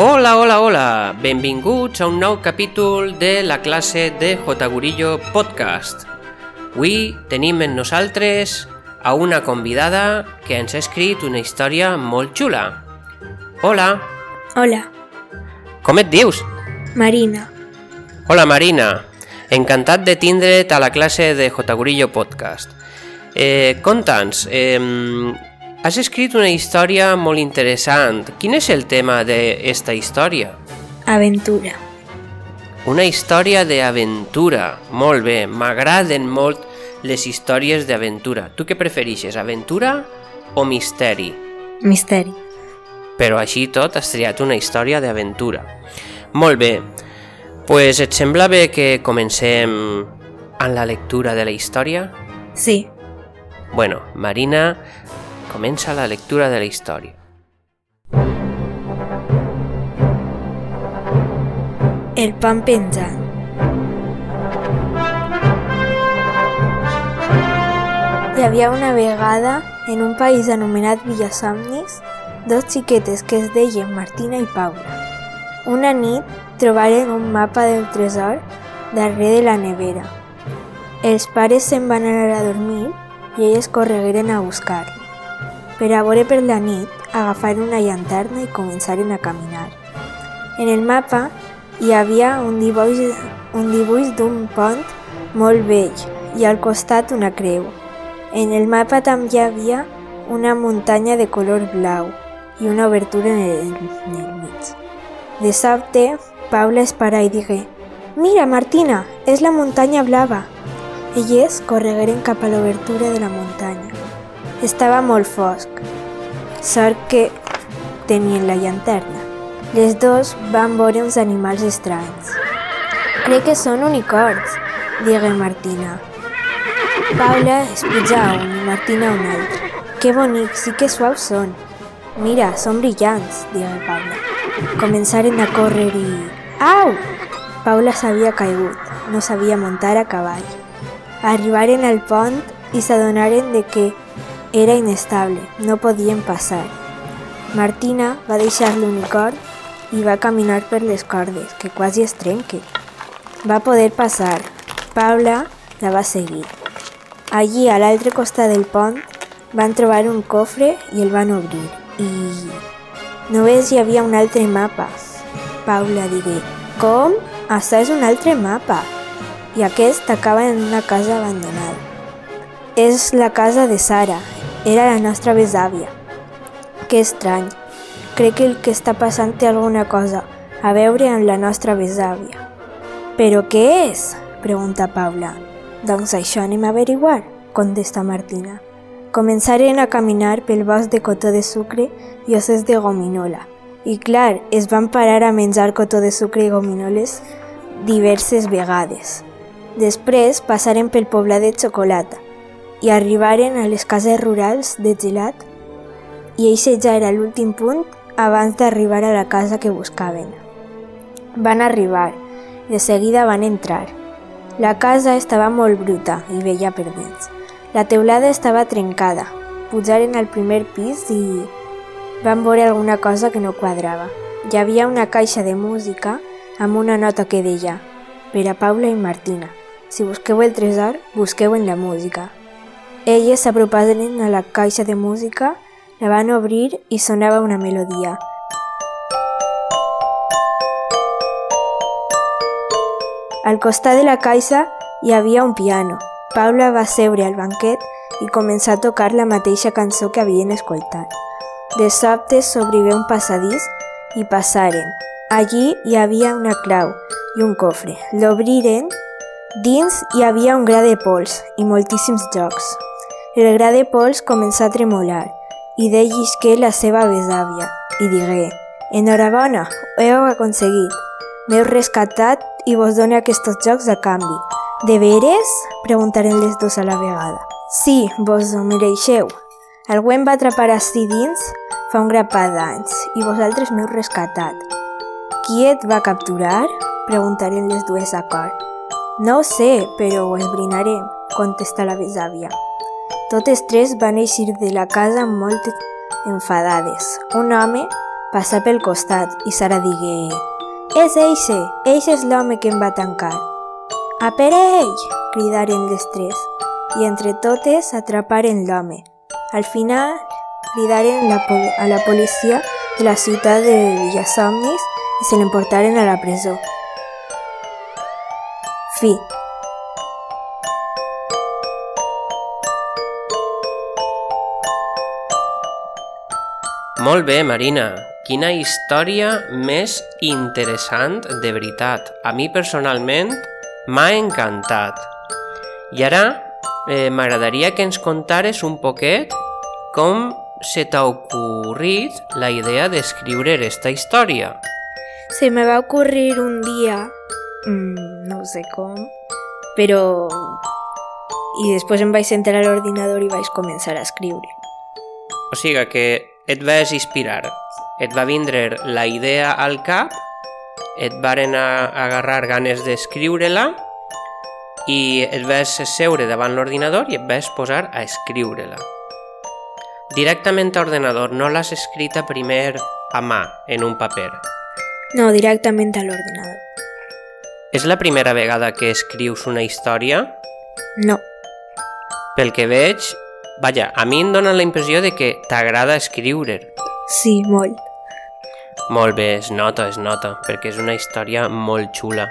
Hola, hola, hola! Benvinguts a un nou capítol de la classe de J. Gurillo Podcast. Avui tenim en nosaltres a una convidada que ens ha escrit una història molt xula. Hola, Hola, com et dius? Marina. Hola Marina, encantat de tindre't a la classe de J. Gurillo Podcast. Eh, Conta'ns, eh, has escrit una història molt interessant. Quin és el tema d'esta història? Aventura. Una història d'aventura. Molt bé, m'agraden molt les històries d'aventura. Tu què preferixes, aventura o misteri? Misteri. Però així tot has triat una història d'aventura. Molt bé, pues et sembla bé que comencem amb la lectura de la història? Sí. Bueno, Marina, comença la lectura de la història. El pan penjant. Hi havia una vegada, en un país anomenat Villasomnis, dos xiquetes que es deien Martina i Paula. Una nit trobaren un mapa del tresor darrere de la nevera. Els pares se'n van anar a dormir i elles corregueren a buscar-lo. Per a veure per la nit, agafaren una llanterna i començaren a caminar. En el mapa hi havia un dibuix, un dibuix d'un pont molt vell i al costat una creu. En el mapa també hi havia una muntanya de color blau i una obertura en el, en el. De sobte, Paula es parà i digué «Mira, Martina, és la muntanya blava!» Elles corregueren cap a l'obertura de la muntanya. Estava molt fosc. Sort que tenien la llanterna. Les dos van veure uns animals estranys. Crec que són unicorns, digué Martina. Paula es puja a un i Martina a un altre. Que bonics i que suaus són. Mira, són brillants, digué Paula. Començaren a córrer i... Au! Paula s'havia caigut, no sabia muntar a cavall. Arribaren al pont i s'adonaren de que era inestable, no podien passar. Martina va deixar l'unicorn i va caminar per les cordes, que quasi es trenquen. Va poder passar. Paula la va seguir. Allí, a l'altre costat del pont, van trobar un cofre i el van obrir. I només hi havia un altre mapa. Paula digué, com? Això és un altre mapa. I aquest acaba en una casa abandonada. És la casa de Sara. Era la nostra besàvia. Que estrany. Crec que el que està passant té alguna cosa a veure amb la nostra besàvia. Però què és? Pregunta Paula. Doncs això anem a averiguar, contesta Martina. Començaren a caminar pel bosc de cotó de sucre i osses de gominola. I clar, es van parar a menjar cotó de sucre i gominoles diverses vegades. Després passaren pel poblat de xocolata i arribaren a les cases rurals de gelat i eixe ja era l'últim punt abans d'arribar a la casa que buscaven. Van arribar, de seguida van entrar. La casa estava molt bruta i vella per dins. La teulada estava trencada. Pujaren al primer pis i van veure alguna cosa que no quadrava. Hi havia una caixa de música amb una nota que deia per a Paula i Martina. Si busqueu el tresor, busqueu en la música. Elles s'aproparen a la caixa de música, la van obrir i sonava una melodia. Al costat de la caixa hi havia un piano. Paula va seure al banquet i començar a tocar la mateixa cançó que havien escoltat. De sobte s'obrigué un passadís i passaren. Allí hi havia una clau i un cofre. L'obriren. Dins hi havia un gra de pols i moltíssims jocs. El gra de pols començà a tremolar i dellisqué la seva besàvia i digué «Enhorabona, ho heu aconseguit. M'heu rescatat i vos dono aquests jocs a canvi. De veres? Preguntaren les dos a la vegada. Sí, vos ho mereixeu. Algú em va atrapar ací dins fa un grapat d'anys i vosaltres m'heu rescatat. Qui et va capturar? Preguntaren les dues a cor. No ho sé, però ho esbrinarem, contesta la besàvia. Totes tres van eixir de la casa molt enfadades. Un home passar pel costat i Sara digué «És eixe, eixe és l'home que em va tancar». «A per ell!» cridaren les tres i entre totes atraparen l'home. Al final cridaren la a la policia de la ciutat de Villasomnis i se l'emportaren a la presó. Fi. Molt bé, Marina. Quina història més interessant, de veritat. A mi personalment m'ha encantat. I ara eh, m'agradaria que ens contares un poquet com se t'ha ocorrit la idea d'escriure aquesta història. Se me va ocurrir un dia, mmm, no sé com, però... I després em vaig sentar a l'ordinador i vaig començar a escriure. O sigui que et vas inspirar, et va vindre la idea al cap, et varen agarrar ganes d'escriure-la i et vas seure davant l'ordinador i et vas posar a escriure-la. Directament a ordenador, no l'has escrita primer a mà, en un paper. No, directament a l'ordinador. És la primera vegada que escrius una història? No. Pel que veig, vaja, a mi em dóna la impressió de que t'agrada escriure. Sí, molt. Molt bé, es nota, es nota, perquè és una història molt xula.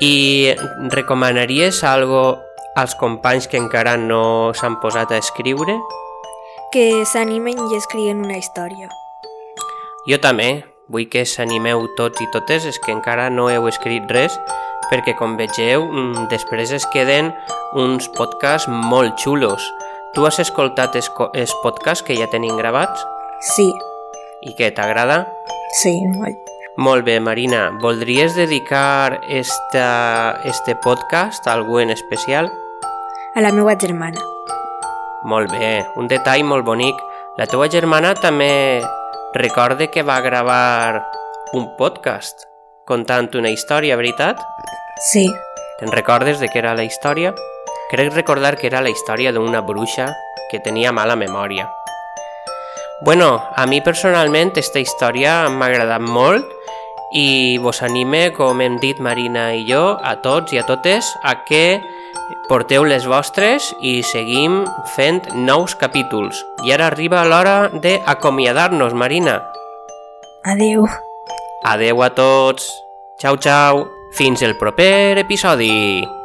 I recomanaries algo als companys que encara no s'han posat a escriure? Que s'animen i escriuen una història. Jo també, vull que s'animeu tots i totes els que encara no heu escrit res, perquè com vegeu, mm, després es queden uns podcasts molt xulos. Tu has escoltat els, els podcasts que ja tenim gravats? Sí. I què, t'agrada? Sí, molt. Molt bé, Marina. Voldries dedicar esta, este podcast a algú en especial? A la meva germana. Molt bé, un detall molt bonic. La teua germana també recorde que va gravar un podcast contant una història, veritat? Sí. Te'n recordes de què era la història? Crec recordar que era la història d'una bruixa que tenia mala memòria. Bueno, a mi personalment esta història m'ha agradat molt i vos anime, com hem dit Marina i jo, a tots i a totes, a que porteu les vostres i seguim fent nous capítols. I ara arriba l'hora d'acomiadar-nos, Marina. Adeu. Adeu a tots. Ciao, ciao. Fins el proper episodi.